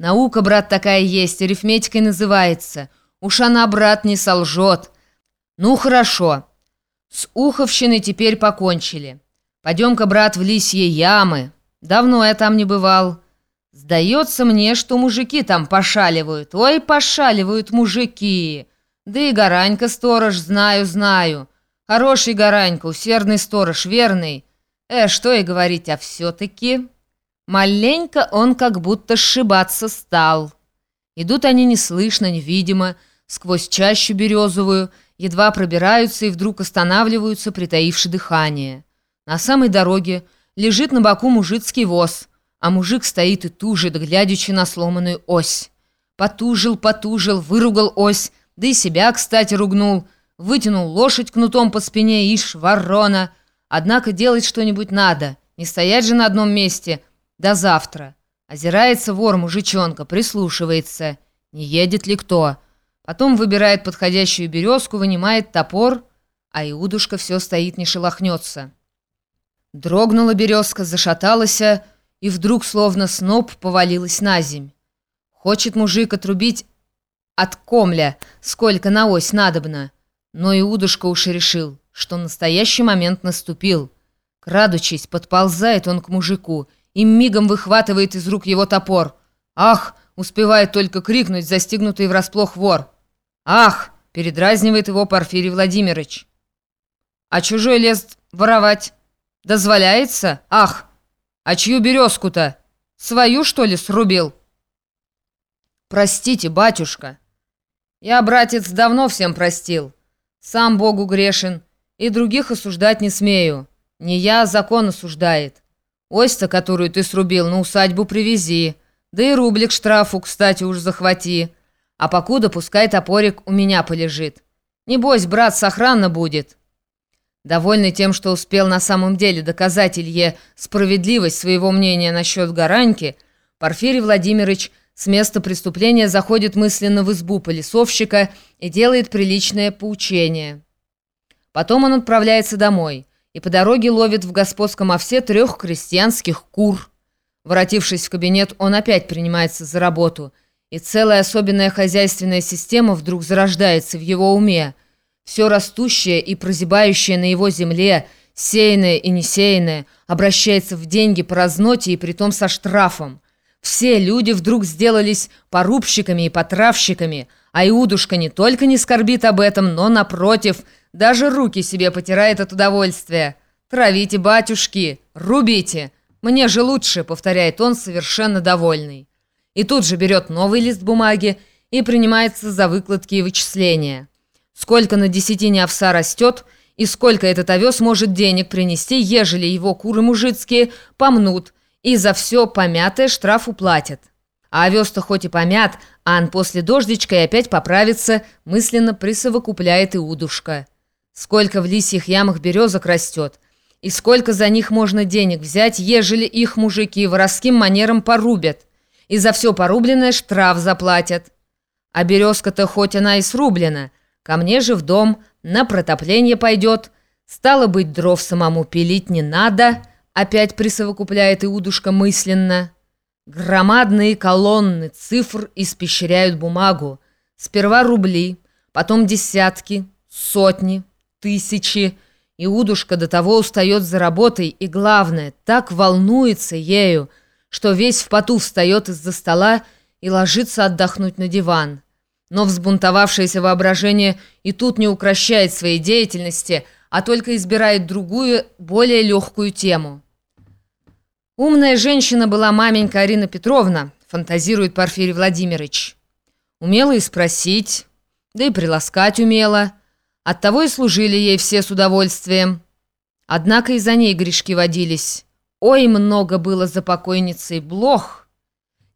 Наука, брат, такая есть, арифметикой называется. Уж она, брат, не солжет. Ну, хорошо. С Уховщиной теперь покончили. Пойдем-ка, брат, в лисье ямы. Давно я там не бывал. Сдается мне, что мужики там пошаливают. Ой, пошаливают мужики. Да и Гаранька сторож, знаю, знаю. Хороший Гаранька, усердный сторож, верный. Э, что и говорить, а все-таки... Маленько он как будто сшибаться стал. Идут они неслышно, невидимо, сквозь чащу березовую, едва пробираются и вдруг останавливаются, притаивши дыхание. На самой дороге лежит на боку мужицкий воз, а мужик стоит и тужит, глядячи на сломанную ось. Потужил, потужил, выругал ось, да и себя, кстати, ругнул, вытянул лошадь кнутом по спине, ишь, ворона. Однако делать что-нибудь надо, не стоять же на одном месте — до завтра. Озирается вор мужичонка, прислушивается. Не едет ли кто? Потом выбирает подходящую березку, вынимает топор, а Иудушка все стоит, не шелохнется. Дрогнула березка, зашаталась, и вдруг, словно сноп, повалилась на земь. Хочет мужик отрубить от комля, сколько на ось надобно. Но Иудушка уж решил, что настоящий момент наступил. Крадучись, подползает он к мужику — и мигом выхватывает из рук его топор. «Ах!» — успевает только крикнуть застигнутый врасплох вор. «Ах!» — передразнивает его Порфирий Владимирович. «А чужой лес воровать дозволяется? Ах! А чью березку-то? Свою, что ли, срубил?» «Простите, батюшка. Я, братец, давно всем простил. Сам Богу грешен, и других осуждать не смею. Не я, закон осуждает». Ось-то, которую ты срубил, на усадьбу привези. Да и рублик штрафу, кстати, уж захвати. А покуда пускай топорик у меня полежит. Небось, брат, сохранно будет». Довольный тем, что успел на самом деле доказать Илье справедливость своего мнения насчет Гараньки, Порфирий Владимирович с места преступления заходит мысленно в избу полисовщика и делает приличное поучение. Потом он отправляется домой – и по дороге ловит в господском овсе трех крестьянских кур. Воротившись в кабинет, он опять принимается за работу, и целая особенная хозяйственная система вдруг зарождается в его уме. Все растущее и прозябающее на его земле, сеянное и несеянное, обращается в деньги по разноте и притом со штрафом. Все люди вдруг сделались порубщиками и потравщиками, а Иудушка не только не скорбит об этом, но, напротив, даже руки себе потирает от удовольствия. «Травите, батюшки, рубите! Мне же лучше», — повторяет он, совершенно довольный. И тут же берет новый лист бумаги и принимается за выкладки и вычисления. Сколько на десятине овса растет и сколько этот овес может денег принести, ежели его куры мужицкие помнут, и за все помятое штраф уплатят. А овес-то хоть и помят, ан после дождичка и опять поправится, мысленно присовокупляет Иудушка. Сколько в лисьих ямах березок растет, и сколько за них можно денег взять, ежели их мужики воровским манером порубят, и за все порубленное штраф заплатят. А березка-то хоть она и срублена, ко мне же в дом на протопление пойдет, стало быть, дров самому пилить не надо, опять присовокупляет Иудушка мысленно. Громадные колонны цифр испещряют бумагу. Сперва рубли, потом десятки, сотни, тысячи. Иудушка до того устает за работой и, главное, так волнуется ею, что весь в поту встает из-за стола и ложится отдохнуть на диван. Но взбунтовавшееся воображение и тут не укращает своей деятельности, а только избирает другую, более легкую тему. Умная женщина была маменька Арина Петровна, фантазирует Порфирий Владимирович. Умела и спросить, да и приласкать умела – Оттого и служили ей все с удовольствием. Однако и за ней грешки водились. Ой, много было за покойницей блох.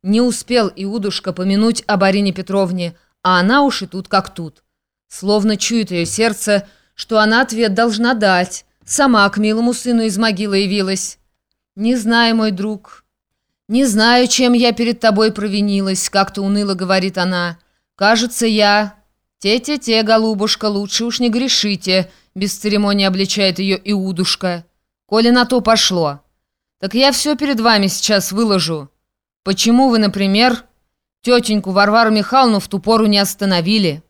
Не успел Иудушка помянуть об Арине Петровне, а она уж и тут как тут. Словно чует ее сердце, что она ответ должна дать. Сама к милому сыну из могилы явилась. «Не знаю, мой друг, не знаю, чем я перед тобой провинилась», — как-то уныло говорит она. «Кажется, я «Те-те-те, голубушка, лучше уж не грешите», — без церемонии обличает ее Иудушка. «Коли на то пошло. Так я все перед вами сейчас выложу. Почему вы, например, Тетеньку Варвару Михайловну в ту пору не остановили».